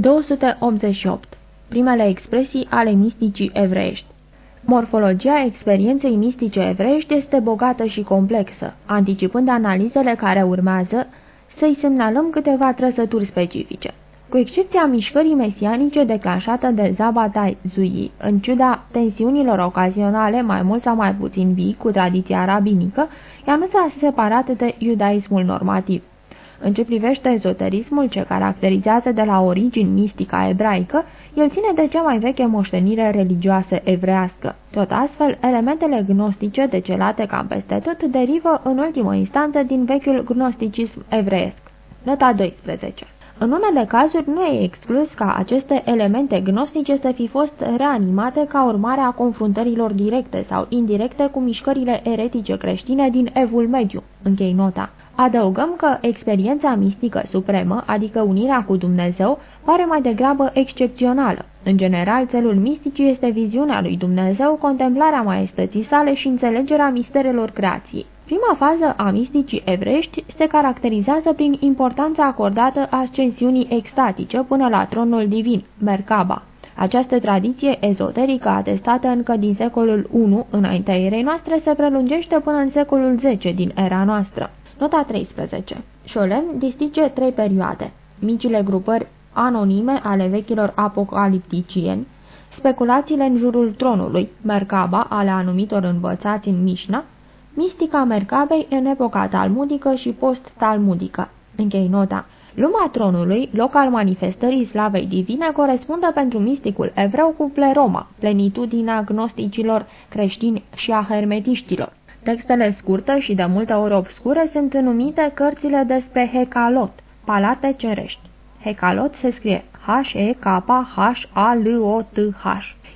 288. Primele expresii ale misticii evreiești Morfologia experienței mistice evreiești este bogată și complexă. Anticipând analizele care urmează, să-i semnalăm câteva trăsături specifice. Cu excepția mișcării mesianice declanșată de Zabatai Zui, în ciuda tensiunilor ocazionale mai mult sau mai puțin vii cu tradiția rabinică, ea nu s-a separat de iudaismul normativ. În ce privește ezoterismul ce caracterizează de la origini mistica ebraică, el ține de cea mai veche moștenire religioasă evrească. Tot astfel, elementele gnostice decelate cam peste tot derivă în ultimă instanță din vechiul gnosticism evreiesc. Nota 12 în unele cazuri nu e exclus ca aceste elemente gnostice să fi fost reanimate ca urmare a confruntărilor directe sau indirecte cu mișcările eretice creștine din Evul Mediu. Închei nota. Adăugăm că experiența mistică supremă, adică unirea cu Dumnezeu, pare mai degrabă excepțională. În general, țelul misticii este viziunea lui Dumnezeu, contemplarea maestății sale și înțelegerea misterelor creației. Prima fază a misticii evrești se caracterizează prin importanța acordată ascensiunii extatice până la tronul divin, Merkaba. Această tradiție ezoterică atestată încă din secolul I înaintea erei noastre se prelungește până în secolul X din era noastră. Nota 13. Șolem distinge trei perioade. Micile grupări anonime ale vechilor apocalipticieni, speculațiile în jurul tronului, Merkaba ale anumitor învățați în Mișna, mistica Merkabei în epoca talmudică și post-talmudică. Închei nota. Lumea tronului, loc al manifestării slavei divine, corespunde pentru misticul evreu cu pleroma, plenitudinea gnosticilor creștini și a hermetiștilor. Textele scurte și de multe ori obscure sunt numite cărțile despre Hecalot, palate cerești. Hecalot se scrie H-E-K-H-A-L-O-T-H.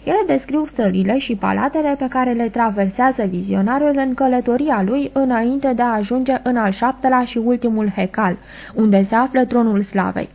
Ele descriu sălile și palatele pe care le traversează vizionarul în călătoria lui înainte de a ajunge în al șaptelea și ultimul Hecal, unde se află tronul slavei.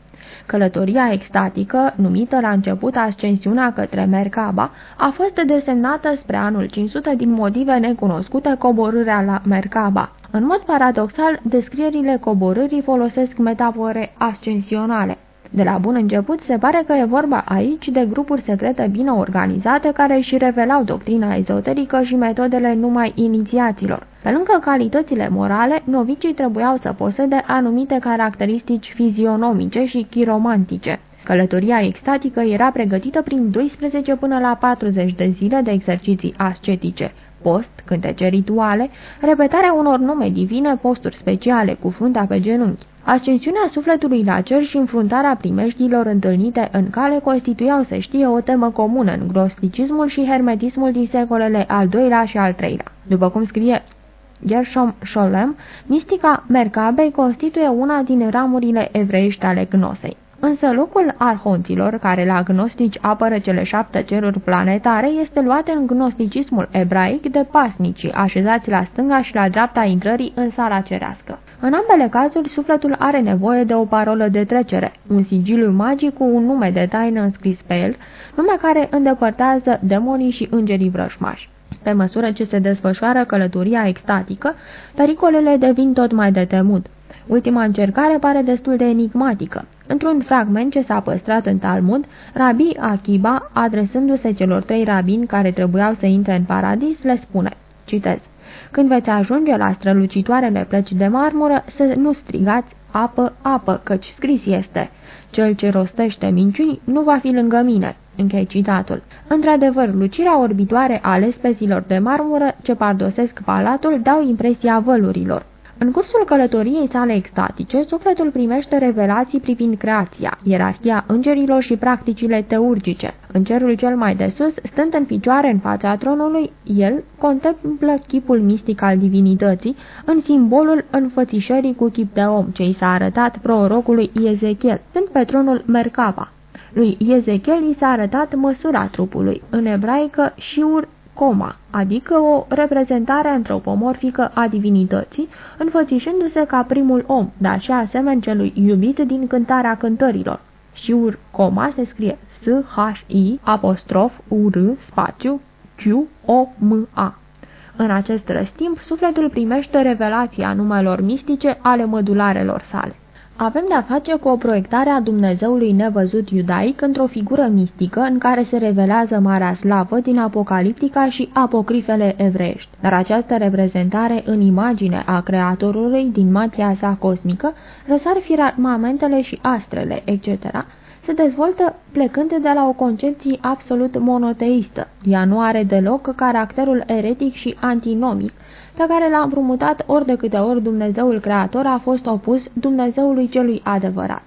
Călătoria extatică, numită la început ascensiunea către Merkaba, a fost desemnată spre anul 500 din motive necunoscute coborârea la Merkaba. În mod paradoxal, descrierile coborârii folosesc metafore ascensionale. De la bun început se pare că e vorba aici de grupuri secrete bine organizate care își revelau doctrina ezoterică și metodele numai inițiaților. Pe lângă calitățile morale, novicii trebuiau să posede anumite caracteristici fizionomice și chiromantice. Călătoria extatică era pregătită prin 12 până la 40 de zile de exerciții ascetice post, cântece rituale, repetarea unor nume divine, posturi speciale cu fruntea pe genunchi. Ascensiunea sufletului la cer și înfruntarea primejdilor întâlnite în cale constituiau, să știe, o temă comună în gnosticismul și hermetismul din secolele al II-lea și al III-lea. După cum scrie Gershom Scholem, mistica Merkabei constituie una din ramurile evreiești ale gnosei. Însă locul arhonților, care la gnostici apără cele șapte ceruri planetare, este luat în gnosticismul ebraic de pasnicii, așezați la stânga și la dreapta intrării în sala cerească. În ambele cazuri, sufletul are nevoie de o parolă de trecere, un sigiliu magic cu un nume de taină înscris pe el, nume care îndepărtează demonii și îngerii vrășmași. Pe măsură ce se desfășoară călătoria extatică, pericolele devin tot mai de temut. Ultima încercare pare destul de enigmatică. Într-un fragment ce s-a păstrat în Talmud, Rabbi Akiba, adresându-se celor trei rabini care trebuiau să intre în paradis, le spune, citez, Când veți ajunge la strălucitoarele plăci de marmură, să nu strigați apă, apă, căci scris este, cel ce rostește minciuni nu va fi lângă mine. Închei citatul. Într-adevăr, lucirea orbitoare a lespezilor de marmură ce pardosesc palatul dau impresia vălurilor. În cursul călătoriei sale extatice, sufletul primește revelații privind creația, ierarhia îngerilor și practicile teurgice. În cerul cel mai de sus, stând în picioare în fața tronului, el contemplă chipul mistic al divinității, în simbolul înfățișării cu chip de om, ce i s-a arătat prorocului Ezechiel, stând pe tronul Merkaba. Lui Ezechiel i s-a arătat măsura trupului, în ebraică shiur coma, adică o reprezentare antropomorfică a divinității, înfățișându-se ca primul om, dar și asemenea celui iubit din cântarea cântărilor. Shiur coma se scrie S-H-I apostrof U-R spațiu Q-O-M-A. În acest răstimp, sufletul primește revelația numelor mistice ale mădularelor sale. Avem de-a face cu o proiectare a Dumnezeului nevăzut iudaic într-o figură mistică în care se revelează Marea Slavă din Apocaliptica și apocrifele evreiești. Dar această reprezentare în imagine a Creatorului din matia sa cosmică răsar firmamentele și astrele, etc., se dezvoltă plecând de la o concepție absolut monoteistă. Ea nu are deloc caracterul eretic și antinomic, pe care l-a împrumutat ori de câte ori Dumnezeul Creator a fost opus Dumnezeului celui adevărat.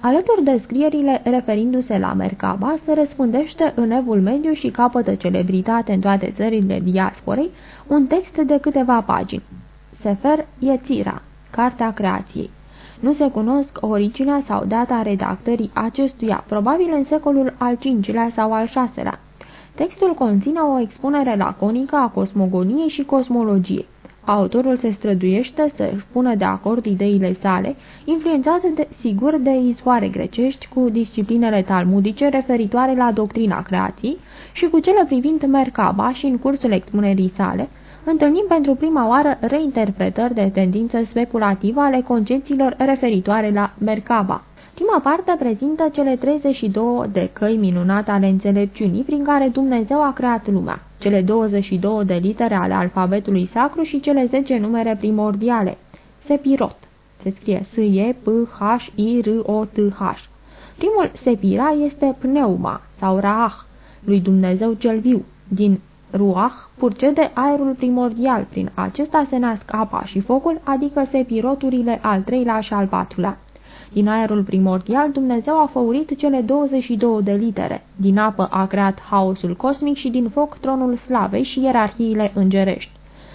Alături de scrierile referindu-se la Merkaba, se răspundește în evul mediu și capătă celebritate în toate țările diasporei un text de câteva pagini. Sefer Yetzira, Cartea Creației. Nu se cunosc originea sau data redactării acestuia, probabil în secolul al V-lea sau al VI-lea. Textul conține o expunere laconică a cosmogoniei și cosmologiei. Autorul se străduiește să își pună de acord ideile sale, influențate de, sigur de izvoare grecești cu disciplinele talmudice referitoare la doctrina creației și cu cele privind Merkaba și în cursul expunerii sale, întâlnim pentru prima oară reinterpretări de tendință speculativă ale concepțiilor referitoare la Merkaba. Prima parte prezintă cele 32 de căi minunate ale înțelepciunii prin care Dumnezeu a creat lumea, cele 22 de litere ale alfabetului sacru și cele 10 numere primordiale. Sepirot. Se scrie S-E-P-H-I-R-O-T-H. Primul sepira este pneuma sau raah, lui Dumnezeu cel viu. Din ruah purcede aerul primordial, prin acesta se nasc apa și focul, adică sepiroturile al treilea și al patrulea. Din aerul primordial, Dumnezeu a făurit cele 22 de litere. Din apă a creat haosul cosmic și din foc tronul slavei și ierarhiile îngerești.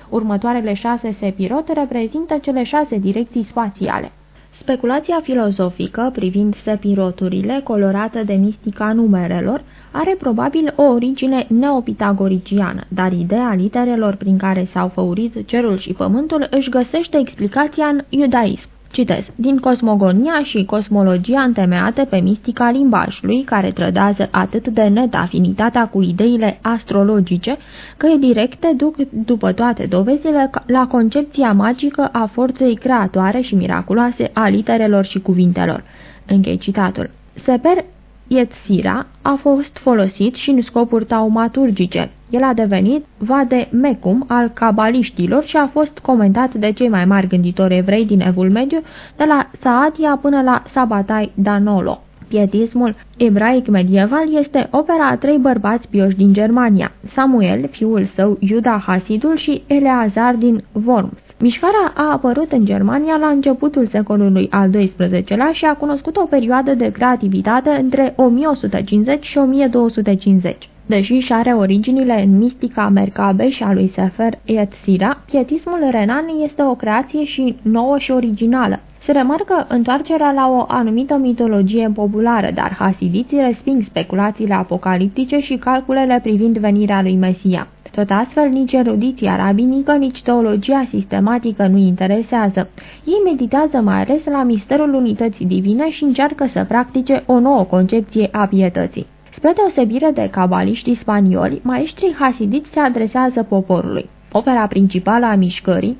Următoarele șase sepirote reprezintă cele șase direcții spațiale. Speculația filozofică privind sepiroturile, colorată de mistica numerelor, are probabil o origine neopitagoriciană, dar ideea literelor prin care s-au făurit cerul și pământul își găsește explicația în iudaism. Citez. Din cosmogonia și cosmologia întemeiate pe mistica limbajului, care trădează atât de net afinitatea cu ideile astrologice, că e directe duc după toate dovezile la concepția magică a forței creatoare și miraculoase a literelor și cuvintelor. Închei citatul. Seper Yetzira a fost folosit și în scopuri taumaturgice. El a devenit vade mecum al cabaliștilor și a fost comentat de cei mai mari gânditori evrei din Evul Mediu, de la Saadia până la Sabatai Danolo. Pietismul ebraic medieval este opera a trei bărbați pioși din Germania, Samuel, fiul său Iuda Hasidul și Eleazar din Worms. Mișcarea a apărut în Germania la începutul secolului al XII-lea și a cunoscut o perioadă de creativitate între 1150 și 1250. Deși și are originile în mistica Mercabe și a lui Sefer Yetzira, pietismul renan este o creație și nouă și originală. Se remarcă întoarcerea la o anumită mitologie populară, dar hasidiții resping speculațiile apocaliptice și calculele privind venirea lui Mesia. Tot astfel, nici erudiția rabinică, nici teologia sistematică nu interesează. Ei meditează mai ales la misterul unității divine și încearcă să practice o nouă concepție a pietății. Spre deosebire de cabaliștii spanioli, maestrii hasidiți se adresează poporului. Opera principală a mișcării,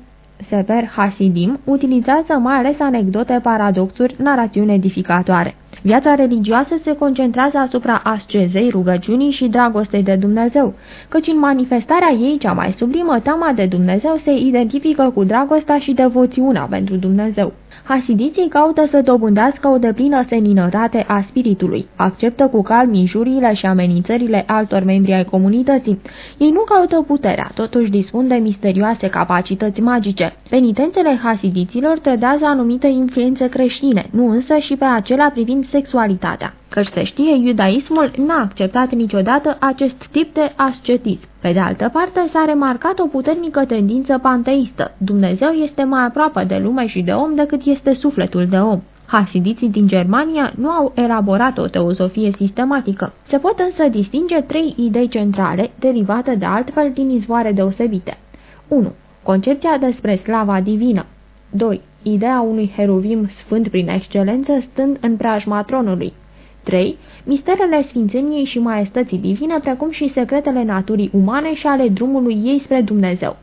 Sever Hasidim, utilizează mai ales anecdote, paradoxuri, narațiuni edificatoare. Viața religioasă se concentrează asupra ascezei, rugăciunii și dragostei de Dumnezeu, căci în manifestarea ei cea mai sublimă, teama de Dumnezeu se identifică cu dragostea și devoțiunea pentru Dumnezeu. Hasidiții caută să dobândească o deplină seninătate a spiritului, acceptă cu calm injuriile și amenințările altor membri ai comunității. Ei nu caută puterea, totuși dispun de misterioase capacități magice. Penitențele hasidiților trădează anumite influențe creștine, nu însă și pe acelea privind sexualitatea. Căci se știe, iudaismul n-a acceptat niciodată acest tip de ascetism. Pe de altă parte, s-a remarcat o puternică tendință panteistă. Dumnezeu este mai aproape de lume și de om decât este sufletul de om. Hasidiții din Germania nu au elaborat o teozofie sistematică. Se pot însă distinge trei idei centrale, derivate de altfel din izvoare deosebite. 1. Concepția despre slava divină. 2. Ideea unui heruvim sfânt prin excelență stând în preajma tronului. 3. Misterele sfințeniei și maestății divine, precum și secretele naturii umane și ale drumului ei spre Dumnezeu.